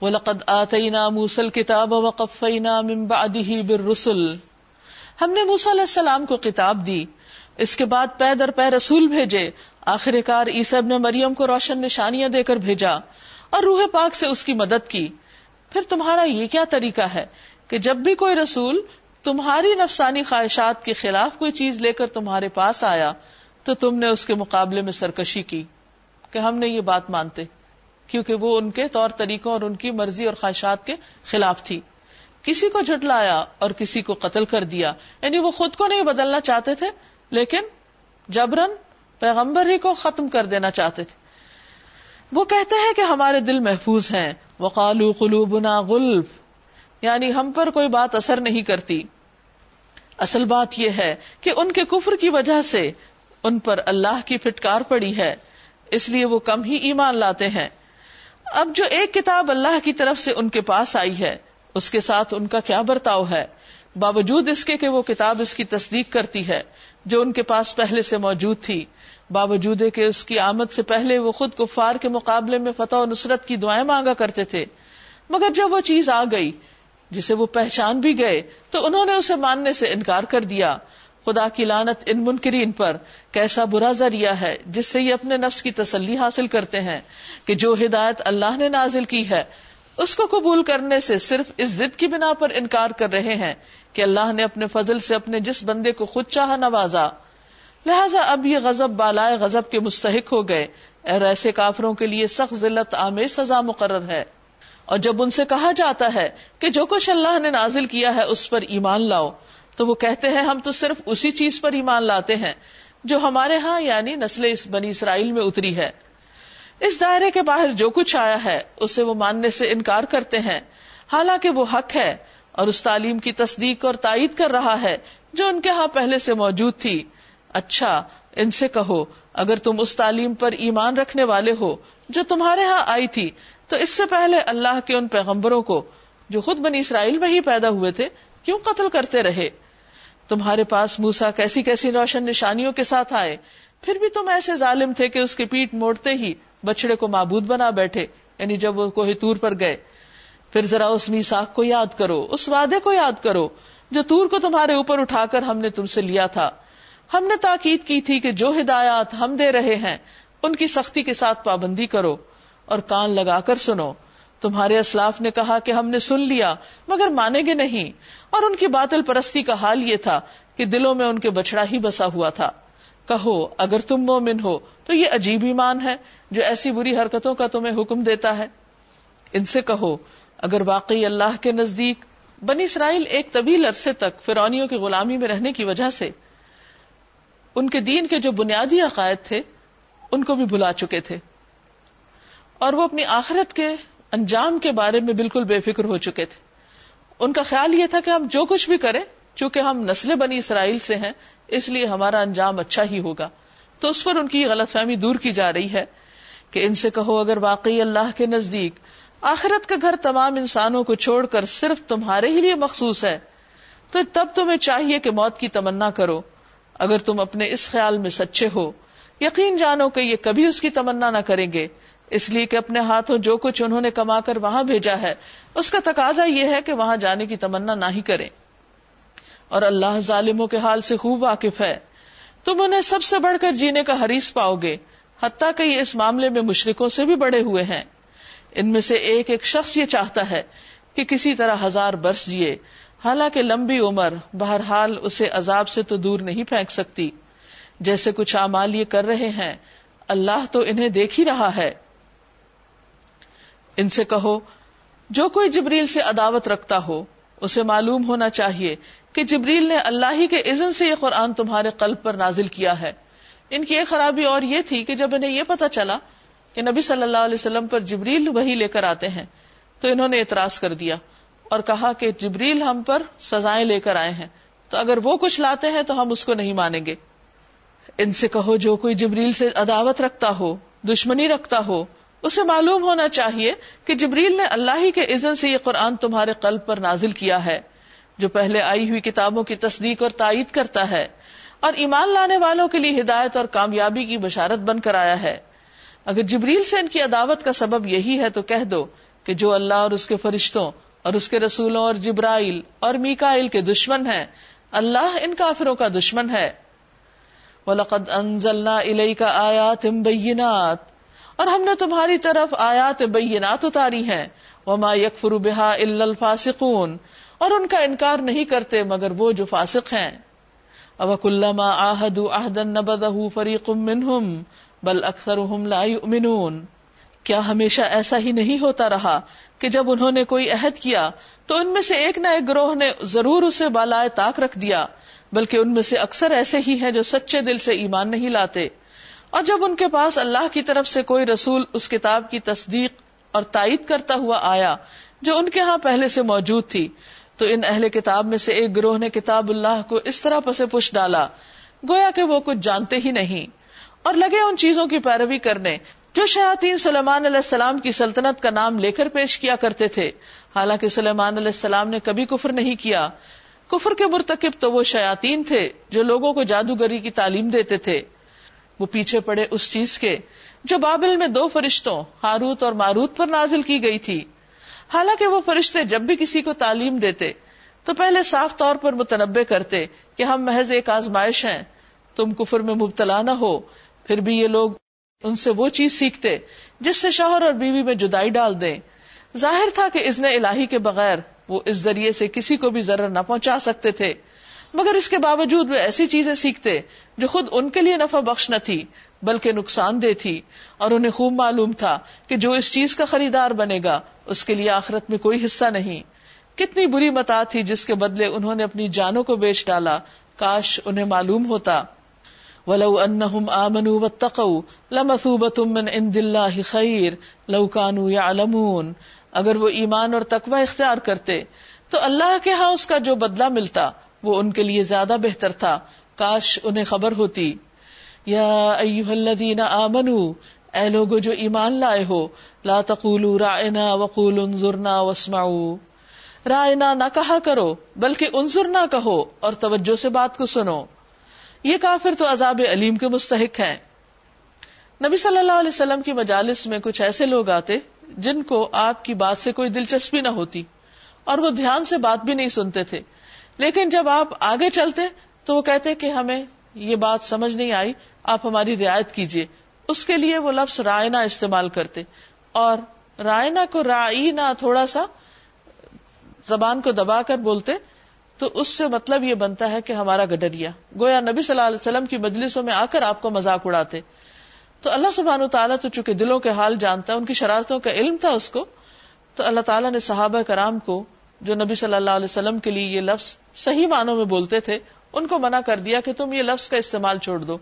وَلَقَدْ آتَيْنَا مُوسَى الْكِتَابَ وَقَفَّيْنَا مِن بَعْدِهِ بِالرُّسُلِ۔ ہم نے موسیٰ علیہ السلام کو کتاب دی، اس کے بعد پے در پے رسول بھیجے، آخر کار عیسی ابن مریم کو روشن نشانیاں دے کر بھیجا اور روح پاک سے اس کی مدد کی۔ پھر تمہارا یہ کیا طریقہ ہے کہ جب بھی کوئی رسول تمہاری نفسانی خواہشات کے خلاف کوئی چیز لے کر تمہارے پاس آیا، تو تم نے اس کے مقابلے میں سرکشی کی، کہ ہم نے یہ بات مانتے۔ کیونکہ وہ ان کے طور طریقوں اور ان کی مرضی اور خواہشات کے خلاف تھی۔ کسی کو جھٹلایا اور کسی کو قتل کر دیا یعنی وہ خود کو نہیں بدلنا چاہتے تھے، لیکن جبرن پیغمبر ہی کو ختم کر دینا چاہتے تھے۔ وہ کہتے ہیں کہ ہمارے دل محفوظ ہیں۔ وقالو قلوبنا غلف۔ یعنی ہم پر کوئی بات اثر نہیں کرتی۔ اصل بات یہ ہے کہ ان کے کفر کی وجہ سے ان پر اللہ کی پھٹکار پڑی ہے۔ اس لیے وہ کم ہی ایمان لاتے ہیں۔ اب جو ایک کتاب اللہ کی طرف سے ان کے پاس آئی ہے، اس کے ساتھ ان کا کیا برتاؤ ہے؟ باوجود اس کے کہ وہ کتاب اس کی تصدیق کرتی ہے، جو ان کے پاس پہلے سے موجود تھی، باوجود کہ اس کی آمد سے پہلے وہ خود کفار کے مقابلے میں فتح و نصرت کی دعائیں مانگا کرتے تھے۔ مگر جب وہ چیز آ گئی، جسے وہ پہچان بھی گئے، تو انہوں نے اسے ماننے سے انکار کر دیا۔ خدا کی لانت ان منکرین پر کیسا برا ذریعہ ہے جس سے یہ اپنے نفس کی تسلی حاصل کرتے ہیں کہ جو ہدایت اللہ نے نازل کی ہے، اس کو قبول کرنے سے صرف اس ضد کی بنا پر انکار کر رہے ہیں کہ اللہ نے اپنے فضل سے اپنے جس بندے کو خود چاہ نوازا۔ لہذا اب یہ غزب بالائے غزب کے مستحق ہو گئے۔ اور ایسے کافروں کے لیے سخت ذلت آمیز سزا مقرر ہے۔ اور جب ان سے کہا جاتا ہے کہ جو کچھ اللہ نے نازل کیا ہے، اس پر ایمان لاؤ تو وہ کہتے ہیں، ہم تو صرف اسی چیز پر ایمان لاتے ہیں جو ہمارے ہاں یعنی نسل اس بنی اسرائیل میں اتری ہے۔ اس دائرے کے باہر جو کچھ آیا ہے، اسے وہ ماننے سے انکار کرتے ہیں۔ حالانکہ وہ حق ہے اور اس تعلیم کی تصدیق اور تائید کر رہا ہے جو ان کے ہاں پہلے سے موجود تھی۔ اچھا ان سے کہو، اگر تم اس تعلیم پر ایمان رکھنے والے ہو جو تمہارے ہاں آئی تھی، تو اس سے پہلے اللہ کے ان پیغمبروں کو جو خود بنی اسرائیل میں ہی پیدا ہوئے تھے، کیوں قتل کرتے رہے؟ تمہارے پاس موسا کیسی کیسی روشن نشانیوں کے ساتھ آئے؟ پھر بھی تم ایسے ظالم تھے کہ اس کی پیٹ موڑتے ہی بچڑے کو معبود بنا بیٹھے یعنی جب وہ کوہ تور پر گئے۔ پھر ذرا اس میساخ کو یاد کرو، اس وعدے کو یاد کرو جو تور کو تمہارے اوپر اٹھا کر ہم نے تم سے لیا تھا۔ ہم نے تاکید کی تھی کہ جو ہدایات ہم دے رہے ہیں، ان کی سختی کے ساتھ پابندی کرو اور کان لگا کر سنو۔ تمہارے اسلاف نے کہا کہ ہم نے سن لیا، مگر مانے گے نہیں۔ اور ان کی باطل پرستی کا حال یہ تھا کہ دلوں میں ان کے بچڑا ہی بسا ہوا تھا۔ کہو، اگر تم مومن ہو تو یہ عجیب ایمان ہے جو ایسی بری حرکتوں کا تمہیں حکم دیتا ہے۔ ان سے کہو، اگر واقعی اللہ کے نزدیک بنی اسرائیل ایک طویل عرصے تک فرونیوں کی غلامی میں رہنے کی وجہ سے ان کے دین کے جو بنیادی عقائد تھے، ان کو بھی بھلا چکے تھے۔ اور وہ اپنی آخرت کے انجام کے بارے میں بالکل بے فکر ہو چکے تھے۔ ان کا خیال یہ تھا کہ ہم جو کچھ بھی کریں، چونکہ ہم نسل بنی اسرائیل سے ہیں، اس لیے ہمارا انجام اچھا ہی ہوگا۔ تو اس پر ان کی غلط فہمی دور کی جا رہی ہے کہ ان سے کہو اگر واقعی اللہ کے نزدیک آخرت کا گھر تمام انسانوں کو چھوڑ کر صرف تمہارے ہی لیے مخصوص ہے، تو تب تمہیں چاہیے کہ موت کی تمنا کرو۔ اگر تم اپنے اس خیال میں سچے ہو، یقین جانو کہ یہ کبھی اس کی تمنا نہ کریں گے۔ اس لیے کہ اپنے ہاتھوں جو کچھ انہوں نے کما کر وہاں بھیجا ہے، اس کا تقاضا یہ ہے کہ وہاں جانے کی تمنا نہ ہی کریں۔ اور اللہ ظالموں کے حال سے خوب واقف ہے۔ تم انہیں سب سے بڑھ کر جینے کا حریص پاؤ گے، حتیٰ کہ یہ اس معاملے میں مشرقوں سے بھی بڑے ہوئے ہیں۔ ان میں سے ایک ایک شخص یہ چاہتا ہے کہ کسی طرح ہزار برس جیے۔ حالانکہ لمبی عمر، بہرحال اسے عذاب سے تو دور نہیں پھینک سکتی۔ جیسے کچھ اعمال یہ کر رہے ہیں، اللہ تو انہیں دیکھ ہی رہا ہے۔ ان سے کہو، جو کوئی جبریل سے عداوت رکھتا ہو، اسے معلوم ہونا چاہیے کہ جبریل نے اللہ ہی کے عزن سے یہ قرآن تمہارے قلب پر نازل کیا ہے۔ ان کی ایک خرابی اور یہ تھی کہ جب انہیں یہ پتا چلا کہ نبی صلی اللہ علیہ وسلم پر جبریل وہی لے کر آتے ہیں، تو انہوں نے اعتراض کر دیا اور کہا کہ جبریل ہم پر سزائیں لے کر آئے ہیں۔ تو اگر وہ کچھ لاتے ہیں تو ہم اس کو نہیں مانیں گے۔ ان سے کہو، جو کوئی جبریل سے عداوت رکھتا ہو، دشمنی رکھتا ہو اسے معلوم ہونا چاہیے کہ جبریل نے اللہ ہی کے عزن سے یہ قرآن تمہارے قلب پر نازل کیا ہے، جو پہلے آئی ہوئی کتابوں کی تصدیق اور تائید کرتا ہے، اور ایمان لانے والوں کے لیے ہدایت اور کامیابی کی بشارت بن کر آیا ہے۔ اگر جبریل سے ان کی عداوت کا سبب یہی ہے تو کہہ دو کہ جو اللہ اور اس کے فرشتوں اور اس کے رسولوں اور جبرائیل اور میکائل کے دشمن ہیں، اللہ ان کافروں کا دشمن ہے۔ وَلَقَدْ أَنزَلْنَا إِلَيْكَ آيَاتٍ بَيِّنَاتٍ اور ہم نے تمہاری طرف آیات بینات اتاری ہیں۔ وما يكفر بها الا الفاسقون۔ اور ان کا انکار نہیں کرتے مگر وہ جو فاسق ہیں۔ او كلما عاهدوا عهدا نبذه فريق منهم بل اکثرهم لا يؤمنون۔ کیا ہمیشہ ایسا ہی نہیں ہوتا رہا کہ جب انہوں نے کوئی عہد کیا تو ان میں سے ایک نہ ایک گروہ نے ضرور اسے بالائے طاق رکھ دیا، بلکہ ان میں سے اکثر ایسے ہی ہیں جو سچے دل سے ایمان نہیں لاتے۔ اور جب ان کے پاس اللہ کی طرف سے کوئی رسول اس کتاب کی تصدیق اور تائید کرتا ہوا آیا جو ان کے ہاں پہلے سے موجود تھی، تو ان اہل کتاب میں سے ایک گروہ نے کتاب اللہ کو اس طرح پسے پش ڈالا، گویا کہ وہ کچھ جانتے ہی نہیں۔ اور لگے ان چیزوں کی پیروی کرنے جو شیاطین سلیمان علیہ السلام کی سلطنت کا نام لے کر پیش کیا کرتے تھے۔ حالانکہ سلیمان علیہ السلام نے کبھی کفر نہیں کیا۔ کفر کے مرتکب تو وہ شیاتین تھے جو لوگوں کو جادوگری کی تعلیم دیتے تھے۔ وہ پیچھے پڑے اس چیز کے جو بابل میں دو فرشتوں، ہاروت اور ماروت پر نازل کی گئی تھی۔ حالانکہ وہ فرشتے جب بھی کسی کو تعلیم دیتے، تو پہلے صاف طور پر متنبع کرتے کہ ہم محض ایک آزمائش ہیں، تم کفر میں مبتلا نہ ہو، پھر بھی یہ لوگ ان سے وہ چیز سیکھتے جس سے شوہر اور بیوی میں جدائی ڈال دیں۔ ظاہر تھا کہ ازن الہی کے بغیر وہ اس ذریعے سے کسی کو بھی ضرر نہ پہنچا سکتے تھے۔ مگر اس کے باوجود وہ ایسی چیزیں سیکھتے جو خود ان کے لیے نفع بخش نہ تھی، بلکہ نقصان دہ تھی۔ اور انہیں خوب معلوم تھا کہ جو اس چیز کا خریدار بنے گا، اس کے لیے آخرت میں کوئی حصہ نہیں۔ کتنی بری متا تھی جس کے بدلے انہوں نے اپنی جانوں کو بیچ ڈالا۔ کاش انہیں معلوم ہوتا۔ ولو انہم آمنوا واتقوا لمثوبۃ من عند اللہ خیر لو كانوا يعلمون۔ اگر وہ ایمان اور تقوی اختیار کرتے، تو اللہ کے ہاں اس کا جو بدلہ ملتا۔ وہ ان کے لیے زیادہ بہتر تھا۔ کاش انہیں خبر ہوتی۔ یا ایوہ الذین آمنو، اے لوگو جو ایمان لائے ہو، لا تقولوا رائنا وقولوا انظرنا واسمعوا۔ رائنا نہ کہا کرو، بلکہ انظرنا کہو اور توجہ سے بات کو سنو۔ یہ کافر تو عذاب علیم کے مستحق ہیں۔ نبی صلی اللہ علیہ وسلم کی مجالس میں کچھ ایسے لوگ آتے جن کو آپ کی بات سے کوئی دلچسپی نہ ہوتی اور وہ دھیان سے بات بھی نہیں سنتے تھے۔ لیکن جب آپ آگے چلتے تو وہ کہتے کہ ہمیں یہ بات سمجھ نہیں آئی، آپ ہماری رعایت کیجیے اس کے لیے وہ لفظ رائنا استعمال کرتے۔ اور رائنا کو رائنا تھوڑا سا زبان کو دبا کر بولتے، تو اس سے مطلب یہ بنتا ہے کہ ہمارا گڈریا۔ گویا نبی صلی اللہ علیہ وسلم کی مجلسوں میں آ کر آپ کو مذاق اڑاتے۔ تو اللہ سبحان و تعالیٰ تو چونکہ دلوں کے حال جانتا ہے، ان کی شرارتوں کا علم تھا اس کو، تو اللہ تعالیٰ نے صحابہ کرام کو جو نبی صلی اللہ علیہ وسلم کے لیے یہ لفظ صحیح معنوں میں بولتے تھے، ان کو منع کر دیا کہ تم یہ لفظ کا استعمال چھوڑ دو۔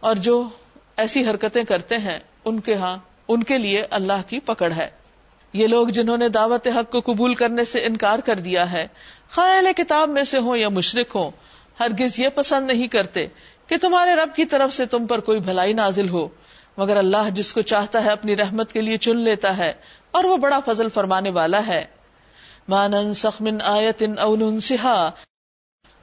اور جو ایسی حرکتیں کرتے ہیں، ان کے ہاں ان کے لیے اللہ کی پکڑ ہے۔ یہ لوگ جنہوں نے دعوت حق کو قبول کرنے سے انکار کر دیا ہے خیال کتاب میں سے ہوں یا مشرق ہوں، ہرگز یہ پسند نہیں کرتے کہ تمہارے رب کی طرف سے تم پر کوئی بھلائی نازل ہو۔ مگر اللہ جس کو چاہتا ہے اپنی رحمت کے لیے چن لیتا ہے، اور وہ بڑا فضل فرمانے والا ہے۔ مانن سخمن آیت ان سہا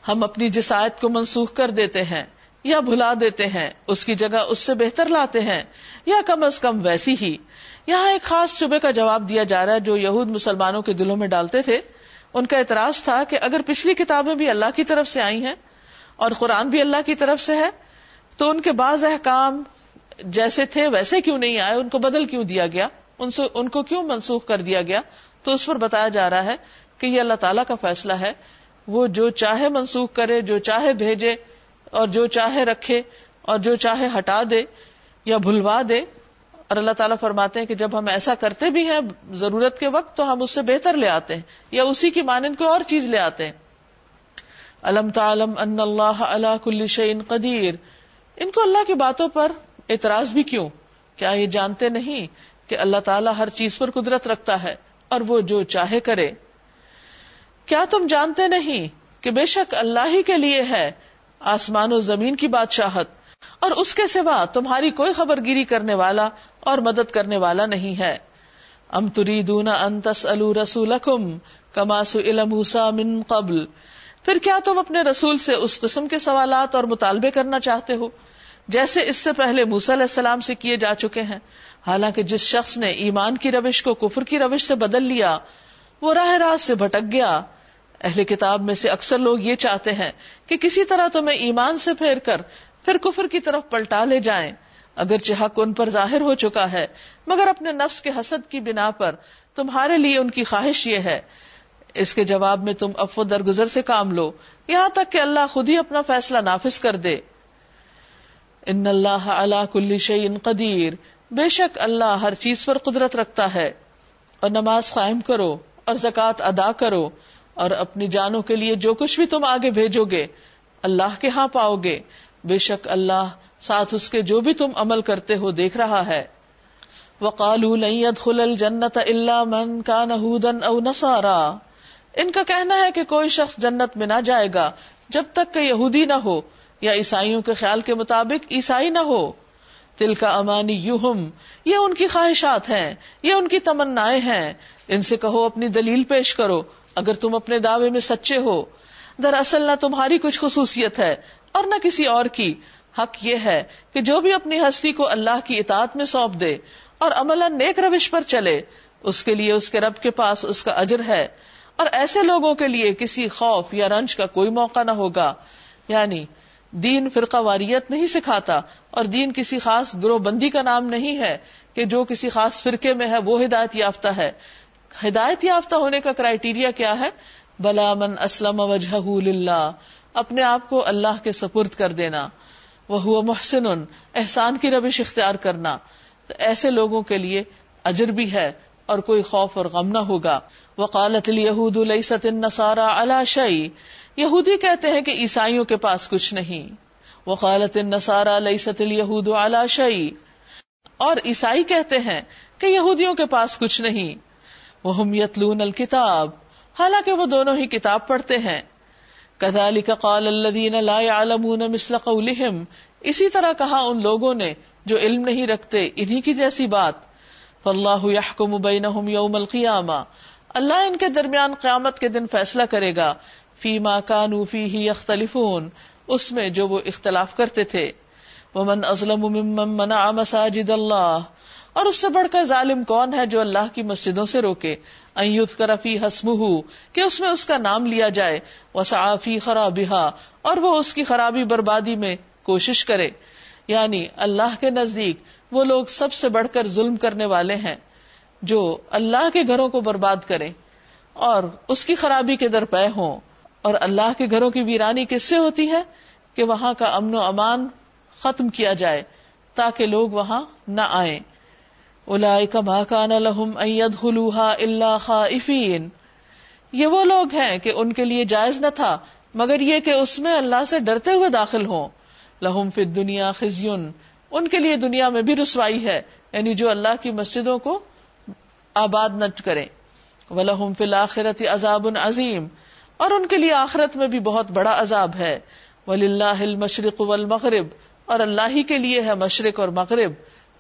ہم اپنی جس آیت کو منسوخ کر دیتے ہیں یا بھلا دیتے ہیں، اس کی جگہ اس سے بہتر لاتے ہیں۔ یا کم از کم ویسی ہی۔ یہاں ایک خاص شبے کا جواب دیا جا رہا ہے جو یہود مسلمانوں کے دلوں میں ڈالتے تھے۔ ان کا اعتراض تھا کہ اگر پچھلی کتابیں بھی اللہ کی طرف سے آئی ہیں اور قرآن بھی اللہ کی طرف سے ہے، تو ان کے بعض احکام جیسے تھے ویسے کیوں نہیں آئے؟ ان کو بدل کیوں دیا گیا؟ ان سے، ان کو کیوں منسوخ کر دیا گیا؟ تو اس پر بتایا جا رہا ہے کہ یہ اللہ تعالیٰ کا فیصلہ ہے۔ وہ جو چاہے منسوخ کرے، جو چاہے بھیجے اور جو چاہے رکھے اور جو چاہے ہٹا دے یا بھلوا دے۔ اور اللہ تعالیٰ فرماتے ہیں کہ جب ہم ایسا کرتے بھی ہیں ضرورت کے وقت تو ہم اس سے بہتر لے آتے ہیں یا اسی کی مانند کوئی اور چیز لے آتے ہیں۔ علم تعلم ان اللہ اللہ کل شعین قدیر۔ ان کو اللہ کی باتوں پر اعتراض بھی کیوں؟ کیا یہ جانتے نہیں کہ اللہ تعالیٰ ہر چیز پر قدرت رکھتا ہے؟ اور وہ جو چاہے کرے۔ کیا تم جانتے نہیں کہ بے شک اللہ ہی کے لیے ہے آسمان و زمین کی بادشاہت، اور اس کے سوا تمہاری کوئی خبر گیری کرنے والا اور مدد کرنے والا نہیں ہے۔ ام تری دونا انتس الرسول کماسو علموسا من قبل۔ پھر کیا تم اپنے رسول سے اس قسم کے سوالات اور مطالبے کرنا چاہتے ہو، جیسے اس سے پہلے موسی علیہ السلام سے کیے جا چکے ہیں؟ حالانکہ جس شخص نے ایمان کی روش کو کفر کی روش سے بدل لیا، وہ راہ راست سے بھٹک گیا۔ اہل کتاب میں سے اکثر لوگ یہ چاہتے ہیں کہ کسی طرح تمہیں ایمان سے پھیر کر پھر کفر کی طرف پلٹا لے جائیں۔ اگر حق ان پر ظاہر ہو چکا ہے، مگر اپنے نفس کے حسد کی بنا پر تمہارے لیے ان کی خواہش یہ ہے۔ اس کے جواب میں تم افو درگزر سے کام لو، یہاں تک کہ اللہ خود ہی اپنا فیصلہ نافذ کر دے۔ ان اللہ کل شعین قدیر بے شک اللہ ہر چیز پر قدرت رکھتا ہے اور نماز قائم کرو اور زکوٰۃ ادا کرو اور اپنی جانوں کے لیے جو کچھ بھی تم آگے بھیجو گے، اللہ کے ہاں پاؤ گے۔ بے شک اللہ ساتھ اس کے جو بھی تم عمل کرتے ہو دیکھ رہا ہے۔ الجنت اللہ من کا نہودن او نسارا ان کا کہنا ہے کہ کوئی شخص جنت میں نہ جائے گا جب تک کہ یہودی نہ ہو یا عیسائیوں کے خیال کے مطابق عیسائی نہ ہو۔ دل کا امانی یوہم یہ ان کی خواہشات ہیں، یہ ان کی تمنا ہیں۔ ان سے کہو، اپنی دلیل پیش کرو۔ اگر تم اپنے دعوے میں سچے ہو، دراصل نہ تمہاری کچھ خصوصیت ہے اور نہ کسی اور کی۔ حق یہ ہے کہ جو بھی اپنی ہستی کو اللہ کی اطاعت میں سونپ دے اور عمل نیک روش پر چلے، اس کے لیے اس کے رب کے پاس اس کا اجر ہے۔ اور ایسے لوگوں کے لیے کسی خوف یا رنج کا کوئی موقع نہ ہوگا۔ یعنی دین فرقہ واریت نہیں سکھاتا اور دین کسی خاص گروہ بندی کا نام نہیں ہے کہ جو کسی خاص فرقے میں ہے، وہ ہدایت یافتہ ہے۔ ہدایت یافتہ ہونے کا کرائٹیریا کیا ہے؟ بلا من اسلم وجہ اپنے آپ کو اللہ کے سپرد کر دینا۔ وہ محسن، احسان کی روش اختیار کرنا۔ تو ایسے لوگوں کے لیے اجر بھی ہے اور کوئی خوف اور غم نہ ہوگا۔ وقالت الہود لیست النصارى على شيء یہودی کہتے ہیں کہ عیسائیوں کے پاس کچھ نہیں۔ وقالت النصارى لیست اليهود على شيء۔ اور عیسائی کہتے ہیں کہ یہودیوں کے پاس کچھ نہیں۔ وهم يتلون الكتاب۔ حالانکہ وہ دونوں ہی کتاب پڑھتے ہیں۔ كذلك قال الذين لا يعلمون مثل قولهم۔ اسی طرح کہا ان لوگوں نے جو علم نہیں رکھتے انہی کی جیسی بات۔ فاللہ يحكم بينهم يوم القيامه اللہ ان کے درمیان قیامت کے دن فیصلہ کرے گا۔ فی ماں کانو فی ہی اختلفون اس میں جو وہ اختلاف کرتے تھے۔ ومن ازلم ممن منع مساجد اللہ، اور اس سے بڑھ کر ظالم کون ہے جو اللہ کی مسجدوں سے روکے؟ ایوت کرفی حسم کہ اس میں اس کا نام لیا جائے۔ وسعفی خرابہ اور وہ اس کی خرابی بربادی میں کوشش کرے۔ یعنی اللہ کے نزدیک وہ لوگ سب سے بڑھ کر ظلم کرنے والے ہیں، جو اللہ کے گھروں کو برباد کرے اور اس کی خرابی کے درپے ہوں۔ اور اللہ کے گھروں کی ویرانی کس سے ہوتی ہے کہ وہاں کا امن و امان ختم کیا جائے تاکہ لوگ وہاں نہ آئیں۔ الا کان اللہ خائفین۔ یہ وہ لوگ ہیں کہ ان کے لیے جائز نہ تھا، مگر یہ کہ اس میں اللہ سے ڈرتے ہوئے داخل ہوں۔ لہم فی دنیا خزیون۔ ان کے لیے دنیا میں بھی رسوائی ہے یعنی جو اللہ کی مسجدوں کو آباد نہ کرے ولہم فی الآخرت عذاب عظیم اور ان کے لیے آخرت میں بھی بہت بڑا عذاب ہے۔ ولی وللہ المشرق والمغرب۔ اور اللہ ہی کے لیے ہے مشرق اور مغرب۔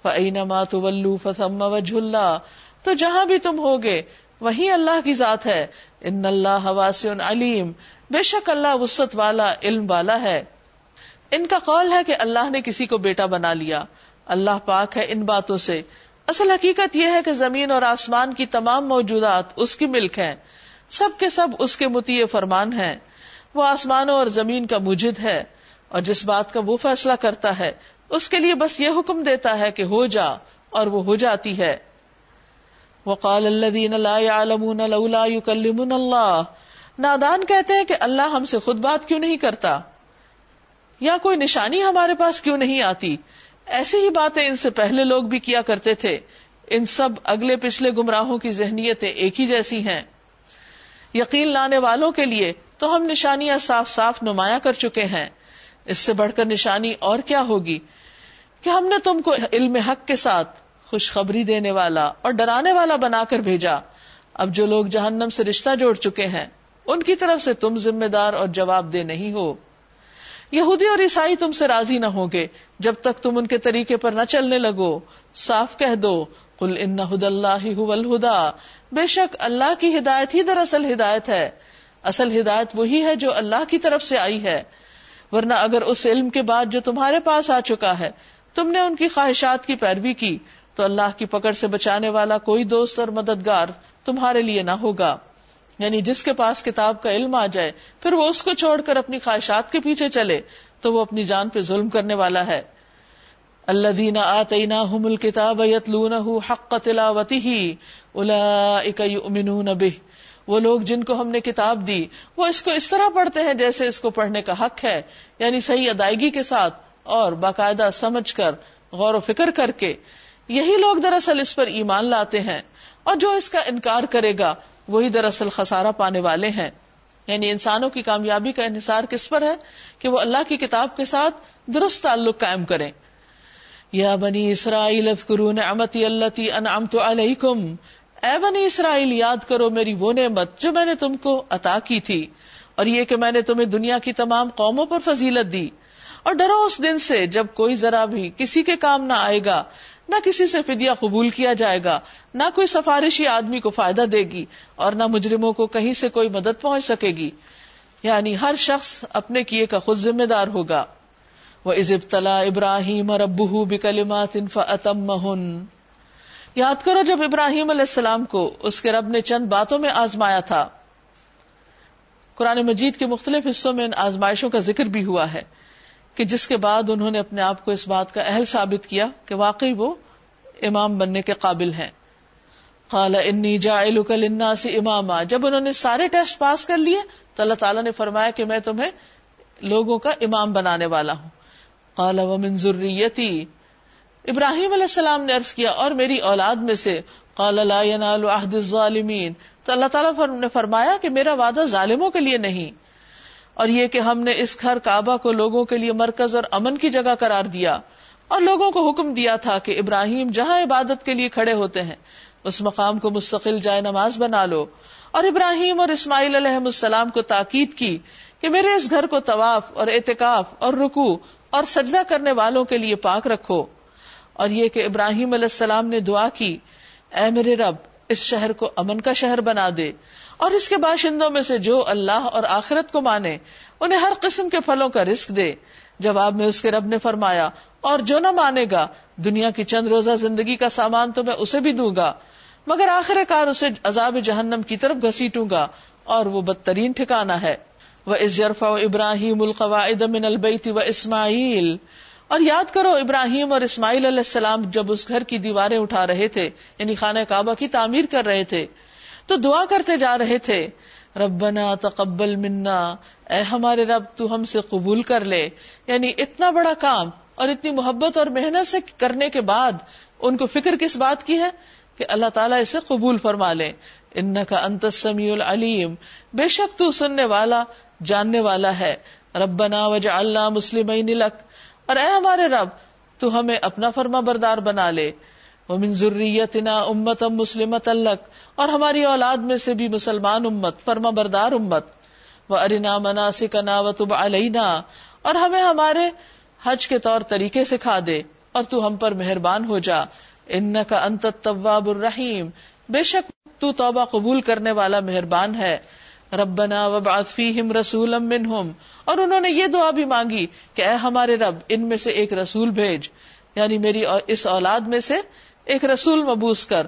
فَأَيْنَمَا تُوَلُّوا فَثَمَّ وَجْهُ اللَّهِ۔ تو جہاں بھی تم ہوگے وہی اللہ کی ذات ہے۔ ان اللہ واسع علیم بے شک اللہ وسط والا، علم والا ہے۔ ان کا قول ہے کہ اللہ نے کسی کو بیٹا بنا لیا۔ اللہ پاک ہے ان باتوں سے۔ اصل حقیقت یہ ہے کہ زمین اور آسمان کی تمام موجودات اس کی ملک ہیں۔ سب کے سب اس کے متی فرمان ہیں۔ وہ آسمانوں اور زمین کا مجد ہے اور جس بات کا وہ فیصلہ کرتا ہے، اس کے لیے بس یہ حکم دیتا ہے کہ ہو جا اور وہ ہو جاتی ہے۔ وقال الذين لا يعلمون لولا يكلمون الله نادان کہتے ہیں کہ اللہ ہم سے خود بات کیوں نہیں کرتا؟ یا کوئی نشانی ہمارے پاس کیوں نہیں آتی؟ ایسی ہی باتیں ان سے پہلے لوگ بھی کیا کرتے تھے۔ ان سب اگلے پچھلے گمراہوں کی ذہنیتیں ایک ہی جیسی ہیں۔ یقین لانے والوں کے لیے تو ہم نشانیاں صاف صاف نمایاں کر چکے ہیں۔ اس سے بڑھ کر نشانی اور کیا ہوگی؟ کہ ہم نے تم کو علم حق کے ساتھ خوشخبری دینے والا اور ڈرانے والا بنا کر بھیجا۔ اب جو لوگ جہنم سے رشتہ جوڑ چکے ہیں، ان کی طرف سے تم ذمہ دار اور جواب دہ نہیں ہو۔ یہودی اور عیسائی تم سے راضی نہ ہوں گے۔ جب تک تم ان کے طریقے پر نہ چلنے لگو، صاف کہہ دو کل ان ہد اللہ بے شک اللہ کی ہدایت ہی دراصل ہدایت ہے۔ اصل ہدایت وہی ہے جو اللہ کی طرف سے آئی ہے۔ ورنہ اگر اس علم کے بعد جو تمہارے پاس آ چکا ہے، تم نے ان کی خواہشات کی پیروی کی، تو اللہ کی پکڑ سے بچانے والا کوئی دوست اور مددگار تمہارے لیے نہ ہوگا۔ یعنی جس کے پاس کتاب کا علم آ جائے، پھر وہ اس کو چھوڑ کر اپنی خواہشات کے پیچھے چلے، تو وہ اپنی جان پہ ظلم کرنے والا ہے۔ اللہ دینا آتینا ہم کتاب یتلون حق تلاوتی ہی به وہ لوگ جن کو ہم نے کتاب دی، وہ اس کو اس طرح پڑھتے ہیں جیسے اس کو پڑھنے کا حق ہے یعنی صحیح ادائیگی کے ساتھ اور باقاعدہ سمجھ کر، غور و فکر کر کے۔ یہی لوگ دراصل اس پر ایمان لاتے ہیں اور جو اس کا انکار کرے گا، وہی دراصل خسارہ پانے والے ہیں۔ یعنی انسانوں کی کامیابی کا انحصار کس پر ہے؟ کہ وہ اللہ کی کتاب کے ساتھ درست تعلق قائم کریں۔ یا بنی اسرائیل نعمتی اللہ انعمت علیکم اے بنی اسرائیل، یاد کرو میری وہ نعمت جو میں نے تم کو عطا کی تھی، اور یہ کہ میں نے تمہیں دنیا کی تمام قوموں پر فضیلت دی۔ اور ڈرو اس دن سے جب کوئی ذرا بھی کسی کے کام نہ آئے گا، نہ کسی سے فدیہ قبول کیا جائے گا، نہ کوئی سفارشی آدمی کو فائدہ دے گی، اور نہ مجرموں کو کہیں سے کوئی مدد پہنچ سکے گی۔ یعنی ہر شخص اپنے کیے کا خود ذمہ دار ہوگا۔ وہ ابتلا ابراہیم اور ابو بکلمات یاد کرو جب ابراہیم علیہ السلام کو اس کے رب نے چند باتوں میں آزمایا تھا۔ قرآن مجید کے مختلف حصوں میں ان آزمائشوں کا ذکر بھی ہوا ہے کہ جس کے بعد انہوں نے اپنے آپ کو اس بات کا اہل ثابت کیا کہ واقعی وہ امام بننے کے قابل ہیں۔ انی سے امام جب انہوں نے سارے ٹیسٹ پاس کر لیے تو اللہ تعالیٰ نے فرمایا کہ میں تمہیں لوگوں کا امام بنانے والا ہوں۔ قال ومن ذریتی ابراہیم علیہ السلام نے عرض کیا، اور میری اولاد میں سے، قال لا ينال عهد الظالمین۔ تو اللہ تعالیٰ نے فرمایا کہ میرا وعدہ ظالموں کے لیے نہیں۔ اور یہ کہ ہم نے اس گھر کعبہ کو لوگوں کے لیے مرکز اور امن کی جگہ قرار دیا۔ اور لوگوں کو حکم دیا تھا کہ ابراہیم جہاں عبادت کے لیے کھڑے ہوتے ہیں، اس مقام کو مستقل جائے نماز بنا لو۔ اور ابراہیم اور اسماعیل علیہ السلام کو تاکید کی کہ میرے اس گھر کو طواف اور اعتکاف اور رکو اور سجدہ کرنے والوں کے لیے پاک رکھو۔ اور یہ کہ ابراہیم علیہ السلام نے دعا کی، اے میرے رب، اس شہر کو امن کا شہر بنا دے۔ اور اس کے باشندوں میں سے جو اللہ اور آخرت کو مانے، انہیں ہر قسم کے پھلوں کا رسک دے۔ جواب میں اس کے رب نے فرمایا، اور جو نہ مانے گا، دنیا کی چند روزہ زندگی کا سامان تو میں اسے بھی دوں گا، مگر آخر کار اسے عذاب جہنم کی طرف گھسیٹوں گا، اور وہ بدترین ٹھکانا ہے۔ وہ عزرفا ابراہیم القواعد من البیت و اسماعیل اور یاد کرو ابراہیم اور اسماعیل علیہ السلام جب اس گھر کی دیواریں اٹھا رہے تھے یعنی خانہ کعبہ کی تعمیر کر رہے تھے، تو دعا کرتے جا رہے تھے، ربنا تقبل منا، اے ہمارے رب تو ہم سے قبول کر لے۔ یعنی اتنا بڑا کام اور اتنی محبت اور محنت سے کرنے کے بعد ان کو فکر کس بات کی ہے؟ کہ اللہ تعالیٰ اسے قبول فرما لے۔ ان کا انت سمیع العلیم۔ بے شک تو سننے والا، جاننے والا ہے۔ ربنا وجعلنا اللہ مسلم اور اے ہمارے رب، تو ہمیں اپنا فرما بردار بنا لے۔ ومن ذریتنا امتا مسلمت الک اور ہماری اولاد میں سے بھی مسلمان امت، فرما بردار امت۔ و ارنا مناسکنا وتب علینا اور ہمیں ہمارے حج کے طور طریقے سکھا دے، اور تو ہم پر مہربان ہو جا۔ انکا انت التواب الرحیم بے شک تو توبہ قبول کرنے والا مہربان ہے۔ ربنا وبعث فیہم رسولا منہم۔ اور انہوں نے یہ دعا بھی مانگی کہ اے ہمارے رب، ان میں سے ایک رسول بھیج۔ یعنی میری اس اولاد میں سے ایک رسول مبوس کر۔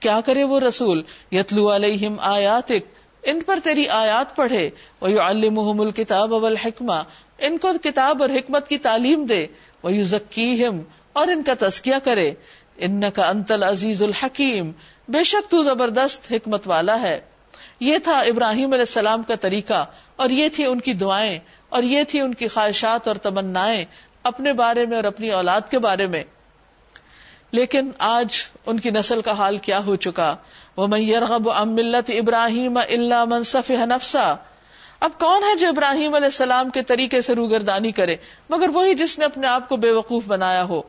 کیا کرے وہ رسول؟ یتلو علیہم آیاتک۔ ان پر تیری آیات پڑھے۔ وَيُعَلِّمُهُمُ الْكِتَابَ وَالْحِكْمَةِ ان کو کتاب اور حکمت کی تعلیم دے۔ وَيُزَكِّيهِمْ اور ان کا تذکیہ کرے۔ انکا انت العزیز الحکیم بے شک تو زبردست حکمت والا ہے۔ یہ تھا ابراہیم علیہ السلام کا طریقہ، اور یہ تھی ان کی دعائیں، اور یہ تھی ان کی خواہشات اور تمنائیں اپنے بارے میں اور اپنی اولاد کے بارے میں۔ لیکن آج ان کی نسل کا حال کیا ہو چکا؟ وہ میرغب ملت ابراہیم اللہ منصف نفسا اب کون ہے جو ابراہیم علیہ السلام کے طریقے سے روگردانی کرے، مگر وہی جس نے اپنے آپ کو بے وقوف بنایا ہو۔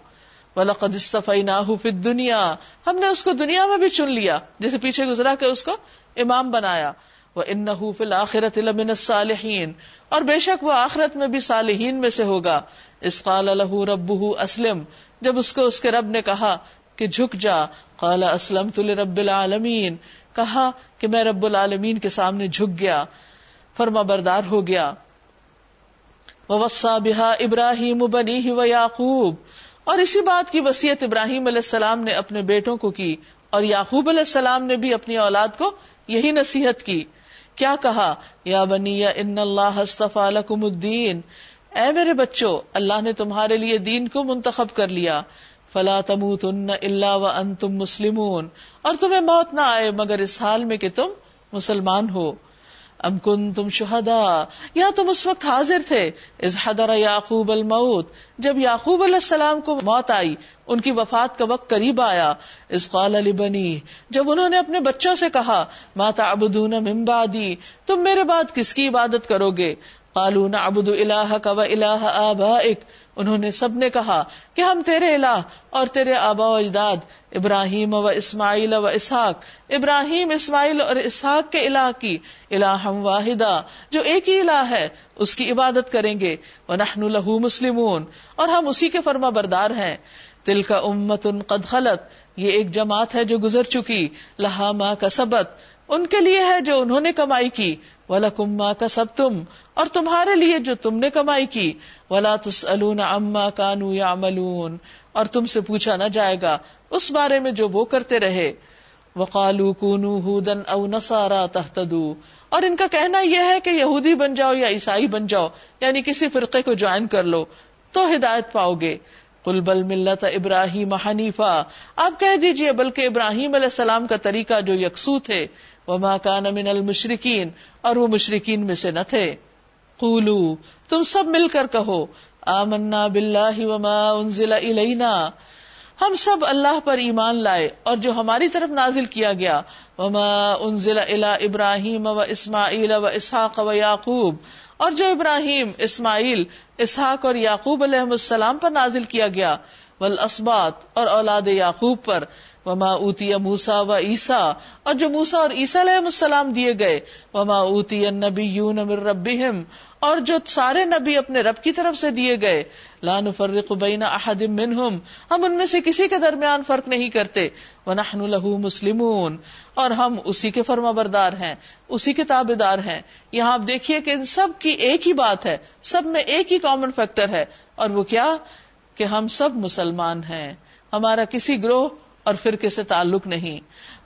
وَلَقَدْ اسْتَفَيْنَاهُ فِي الدُّنْيَا۔ ہم نے اس کو دنیا میں بھی چن لیا۔ جسے پیچھے گزرا کہ اس کو امام بنایا۔ وَإِنَّهُ فِي الْآخِرَةِ لَمِنَ الصَّالِحِينَ۔ اور بے شک وہ آخرت میں بھی صالحین میں سے ہوگا۔ اس قال له ربه اسلم جب اس کو اس کے رب نے کہا کہ جھک جا، قال اسلم رب العالمین کہا کہ میں رب العالمین کے سامنے جھک گیا، فرما بردار ہو گیا۔ وسا بحا ابراہیم بنی و یعقوب اور اسی بات کی وسیعت ابراہیم علیہ السلام نے اپنے بیٹوں کو کی اور یعقوب علیہ السلام نے بھی اپنی اولاد کو یہی نصیحت کی۔ کیا کہا؟ یا بنی، یا ان اللہ لکم الدین۔ اے میرے بچوں، اللہ نے تمہارے لیے دین کو منتخب کر لیا۔ فلا تموتن الا وانتم مسلمون۔ اور تمہیں موت نہ آئے مگر اس حال میں کہ تم مسلمان ہو۔ ام کن تم شہدا یا تم اس وقت حاضر تھے از حضر یعقوب الموت، جب یعقوب علیہ السلام کو موت آئی، ان کی وفات کا وقت قریب آیا اس قال علی بنی جب انہوں نے اپنے بچوں سے کہا ماتا ابدون من بعدی، تم میرے بعد کس کی عبادت کرو گے؟ قالو نعبد الہک و الہ آبائک انہوں نے سب نے کہا کہ ہم تیرے الہ اور تیرے آبا و اجداد، ابراہیم و اسماعیل و اسحاق، ابراہیم، اسماعیل اور اسحاق کے الہ کی الہ واحدہ، جو ایک ہی الہ ہے، اس کی عبادت کریں گے وہ نحن لہو مسلمون، اور ہم اسی کے فرما بردار ہیں۔ دل کا امت ان قد خلط یہ ایک جماعت ہے جو گزر چکی، لہا ماں کا سبت ان کے لیے ہے جو انہوں نے کمائی کی۔ ولا کما کا سب تم اور تمہارے لیے جو تم نے کمائی کی۔ ولا تس اما کانو یا اور تم سے پوچھا نہ جائے گا۔ اس بارے میں جو وہ کرتے رہے۔ وقالو کونو ہودن او نسارا تحتدو اور ان کا کہنا یہ ہے کہ یہودی بن جاؤ یا عیسائی بن جاؤ یعنی کسی فرقے کو جوائن کر لو، تو ہدایت پاؤ گے۔ کل بل ملت ابراہیم حنیفہ آپ کہہ دیجیے، بلکہ ابراہیم علیہ السلام کا طریقہ جو یکسو تھے۔ وما کان من المشرکین، اور وہ مشرقین میں سے نہ تھے۔ قولو، تم سب مل کر کہو، آمنا باللہ وما انزل الینا۔ ہم سب اللہ پر ایمان لائے، اور جو ہماری طرف نازل کیا گیا۔ وما انزل الى ابراہیم و اسماعیل و اسحاق و یعقوب۔ اور جو ابراہیم، اسماعیل، اسحاق اور یعقوب علیہ السلام پر نازل کیا گیا۔ والاسباط، اور اولاد یعقوب پر۔ وما اوتی موسا و عیسا اور جو موسا اور عیسا علیہ السلام دیے گئے، وما اوتی نبی یون رب اور جو سارے نبی اپنے رب کی طرف سے دیے گئے لان فرق بین احد منہم۔ ہم ان میں سے کسی کے درمیان فرق نہیں کرتے۔ ونحن له مسلمون۔ اور ہم اسی کے فرما بردار ہیں، اسی کے تابے دار ہیں۔ یہاں آپ دیکھیے کہ ان سب کی ایک ہی بات ہے، سب میں ایک ہی کامن فیکٹر ہے۔ اور وہ کیا؟ کہ ہم سب مسلمان ہیں۔ ہمارا کسی گروہ اور فرقے سے تعلق نہیں۔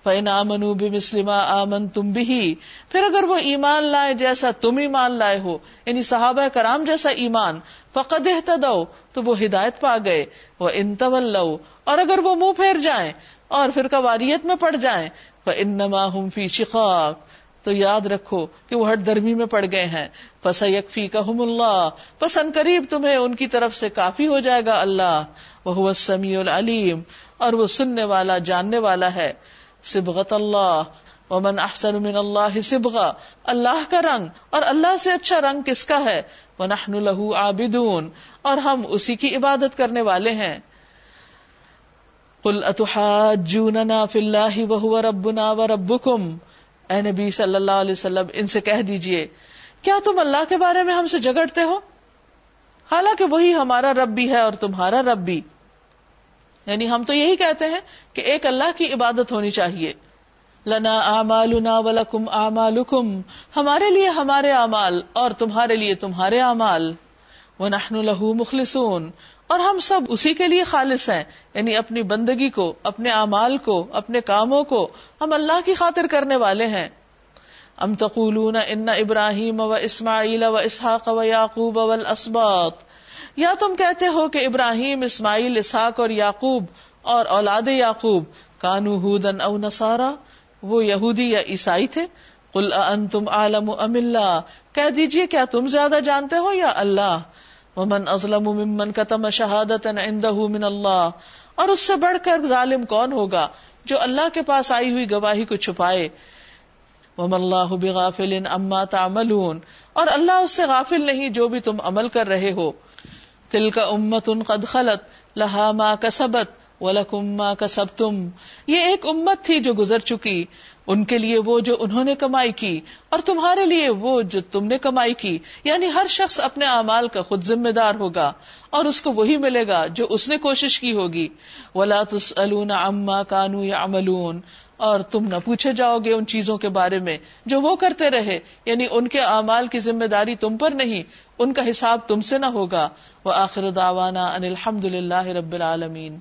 فین آمن مسلم آمن تم بھی پھر اگر وہ ایمان لائے جیسا تم ایمان لائے ہو یعنی صحابہ کرام جیسا ایمان، فقد احتدو تو وہ ہدایت پا گئے۔ وہ انتول اور اگر وہ منہ پھیر جائیں اور پھر واریت میں پڑ جائیں وہ انما ہم فی شقاق، تو یاد رکھو کہ وہ ہٹ درمی میں پڑ گئے ہیں۔ پس یکفی کا اللہ پسند قریب تمہیں ان کی طرف سے کافی ہو جائے گا اللہ۔ وہ سمیع العلیم، اور وہ سننے والا، جاننے والا ہے۔ سبغت اللہ، ومن احسن من اللہ سبغا۔ اللہ کا رنگ، اور اللہ سے اچھا رنگ کس کا ہے؟ ونحن له عابدون، اور ہم اسی کی عبادت کرنے والے ہیں۔ قل اتحاجوننا فی اللہ وهو ربنا وربکم۔ اے نبی صلی اللہ علیہ وسلم، ان سے کہہ دیجیے، کیا تم اللہ کے بارے میں ہم سے جگڑتے ہو؟ حالانکہ وہی ہمارا رب بھی ہے اور تمہارا رب بھی۔ یعنی ہم تو یہی کہتے ہیں کہ ایک اللہ کی عبادت ہونی چاہیے۔ لنا آمالنا ولکم آمالکم ہمارے لیے ہمارے اعمال اور تمہارے لیے تمہارے اعمال۔ ونحن له مخلصون۔ اور ہم سب اسی کے لیے خالص ہیں۔ یعنی اپنی بندگی کو، اپنے اعمال کو، اپنے کاموں کو ہم اللہ کی خاطر کرنے والے ہیں۔ ام تقولون ان ابراہیم و اسماعیل و اسحاق و یعقوب والاسباط یا تم کہتے ہو کہ ابراہیم، اسماعیل، اسحاق اور یعقوب اور اولاد یعقوب کانو ہودن او نسارا وہ یہودی یا عیسائی تھے؟ قل انتم عالم ام اللہ؟ کہہ دیجیے، کیا تم زیادہ جانتے ہو یا اللہ؟ ومن ازلم ممن کتم شہادت عنده من اللہ۔ اور اس سے بڑھ کر ظالم کون ہوگا جو اللہ کے پاس آئی ہوئی گواہی کو چھپائے؟ وم اللہ بغافل اما تعملون۔ اور اللہ اس سے غافل نہیں جو بھی تم عمل کر رہے ہو۔ تل کا امت ان قد خلط لہا ما کسبت ولکم ما کسبتم۔ یہ ایک امت تھی جو گزر چکی، ان کے لیے وہ جو انہوں نے کمائی کی، اور تمہارے لیے وہ جو تم نے کمائی کی۔ یعنی ہر شخص اپنے اعمال کا خود ذمہ دار ہوگا، اور اس کو وہی ملے گا جو اس نے کوشش کی ہوگی۔ ولا تس اما کانو یا اور تم نہ پوچھے جاؤ گے ان چیزوں کے بارے میں جو وہ کرتے رہے یعنی ان کے اعمال کی ذمہ داری تم پر نہیں، ان کا حساب تم سے نہ ہوگا۔ وہ آخر داوانا ان الحمد للہ رب العالمین۔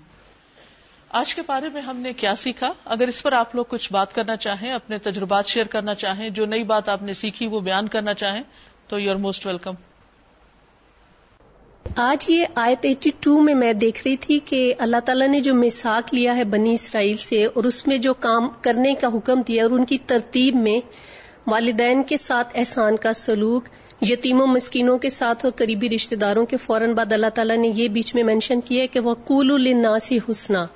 آج کے بارے میں ہم نے کیا سیکھا؟ اگر اس پر آپ لوگ کچھ بات کرنا چاہیں، اپنے تجربات شیئر کرنا چاہیں، جو نئی بات آپ نے سیکھی وہ بیان کرنا چاہیں، تو یو آر موسٹ ویلکم۔ آج یہ آیت ایٹی ٹو میں میں دیکھ رہی تھی کہ اللہ تعالیٰ نے جو مساق لیا ہے بنی اسرائیل سے اور اس میں جو کام کرنے کا حکم دیا اور ان کی ترتیب میں والدین کے ساتھ احسان کا سلوک، یتیموں، مسکینوں کے ساتھ اور قریبی رشتے داروں کے فوراً بعد اللہ تعالیٰ نے یہ بیچ میں مینشن کیا ہے کہ وہ کول الناسی حسنا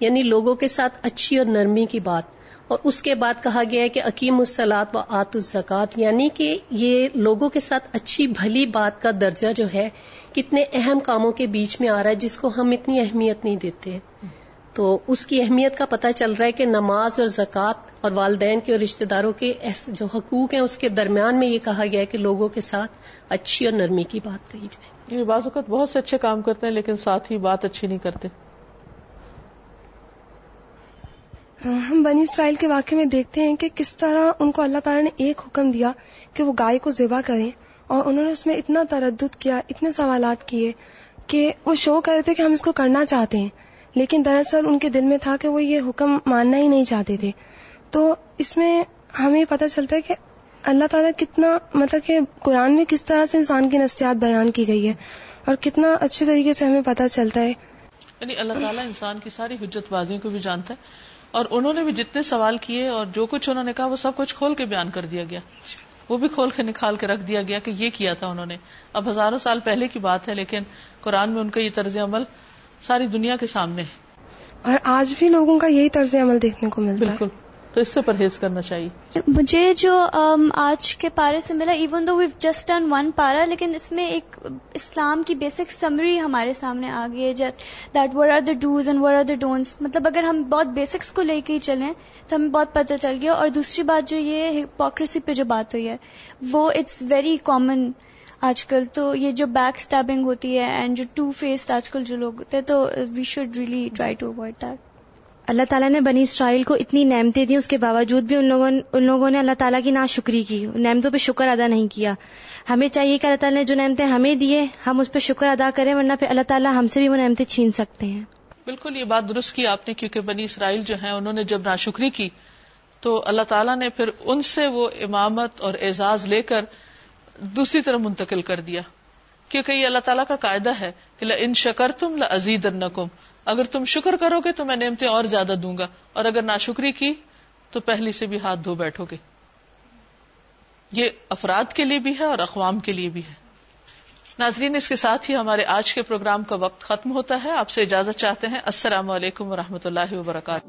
یعنی لوگوں کے ساتھ اچھی اور نرمی کی بات۔ اور اس کے بعد کہا گیا ہے کہ عکیم السلاط و آت الزکات یعنی کہ یہ لوگوں کے ساتھ اچھی بھلی بات کا درجہ جو ہے، کتنے اہم کاموں کے بیچ میں آ رہا ہے جس کو ہم اتنی اہمیت نہیں دیتے۔ تو اس کی اہمیت کا پتہ چل رہا ہے کہ نماز اور زکوٰۃ اور والدین کے اور رشتے داروں کے جو حقوق ہیں، اس کے درمیان میں یہ کہا گیا ہے کہ لوگوں کے ساتھ اچھی اور نرمی کی بات کہی جائے۔ بعض اوقات بہت سے اچھے کام کرتے ہیں، لیکن ساتھ ہی بات اچھی نہیں کرتے۔ ہم بنی اسرائیل کے واقعے میں دیکھتے ہیں کہ کس طرح ان کو اللہ تعالیٰ نے ایک حکم دیا کہ وہ گائے کو ذبح کریں اور انہوں نے اس میں اتنا تردد کیا، اتنے سوالات کیے کہ وہ شو کر رہے تھے کہ ہم اس کو کرنا چاہتے ہیں۔ لیکن دراصل ان کے دل میں تھا کہ وہ یہ حکم ماننا ہی نہیں چاہتے تھے۔ تو اس میں ہمیں پتہ چلتا ہے کہ اللہ تعالیٰ کتنا مطلب کہ قرآن میں کس طرح سے انسان کی نفسیات بیان کی گئی ہے اور کتنا اچھے طریقے سے ہمیں پتہ چلتا ہے۔ یعنی اللہ تعالیٰ انسان کی ساری حجت بازیوں کو بھی جانتا ہے۔ اور انہوں نے بھی جتنے سوال کیے اور جو کچھ انہوں نے کہا وہ سب کچھ کھول کے بیان کر دیا گیا۔ وہ بھی کھول کے نکال کے رکھ دیا گیا کہ یہ کیا تھا انہوں نے۔ اب ہزاروں سال پہلے کی بات ہے لیکن قرآن میں ان کا یہ طرز عمل ساری دنیا کے سامنے ہے۔ اور آج بھی لوگوں کا یہی طرز عمل دیکھنے کو ملتا بالکل۔ تو اس سے پرہیز کرنا چاہیے۔ مجھے جو آج کے پارے سے ملا even though we've just done one پارا لیکن اس میں ایک اسلام کی بیسک سمری ہمارے سامنے آ گئی ہے that what are the dos and what are the don'ts مطلب اگر ہم بہت بیسکس کو لے کے ہی چلیں، تو ہمیں بہت پتہ چل گیا۔ اور دوسری بات جو یہ ہپوکریسی پہ جو بات ہوئی ہے، وہ اٹس ویری کامن آج کل۔ تو یہ جو بیک اسٹیبنگ ہوتی ہے اینڈ جو ٹو فیسڈ آج کل جو لوگ ہوتے ہیں، تو we should really try to avoid that اللہ تعالیٰ نے بنی اسرائیل کو اتنی نعمتیں دی، اس کے باوجود بھی ان لوگوں ان لوگوں نے اللہ تعالیٰ کی نا شکری کی۔ نعمتوں پہ شکر ادا نہیں کیا۔ ہمیں چاہیے کہ اللہ تعالیٰ نے جو نعمتیں ہمیں دیے ہم اس پہ شکر ادا کریں، ورنہ پھر اللہ تعالیٰ ہم سے بھی وہ نعمتیں چھین سکتے ہیں۔ بالکل، یہ بات درست کی آپ نے، کیونکہ بنی اسرائیل جو ہے انہوں نے جب ناشکری کی، تو اللہ تعالیٰ نے پھر ان سے وہ امامت اور اعزاز لے کر دوسری طرف منتقل کر دیا۔ کیونکہ یہ اللہ تعالیٰ کا قاعدہ ہے کہ ان شکر تم لزید اگر تم شکر کرو گے تو میں نعمتیں اور زیادہ دوں گا، اور اگر ناشکری کی تو پہلی سے بھی ہاتھ دھو بیٹھو گے۔ یہ افراد کے لیے بھی ہے اور اقوام کے لیے بھی ہے۔ ناظرین، اس کے ساتھ ہی ہمارے آج کے پروگرام کا وقت ختم ہوتا ہے۔ آپ سے اجازت چاہتے ہیں۔ السلام علیکم و رحمۃ اللہ وبرکاتہ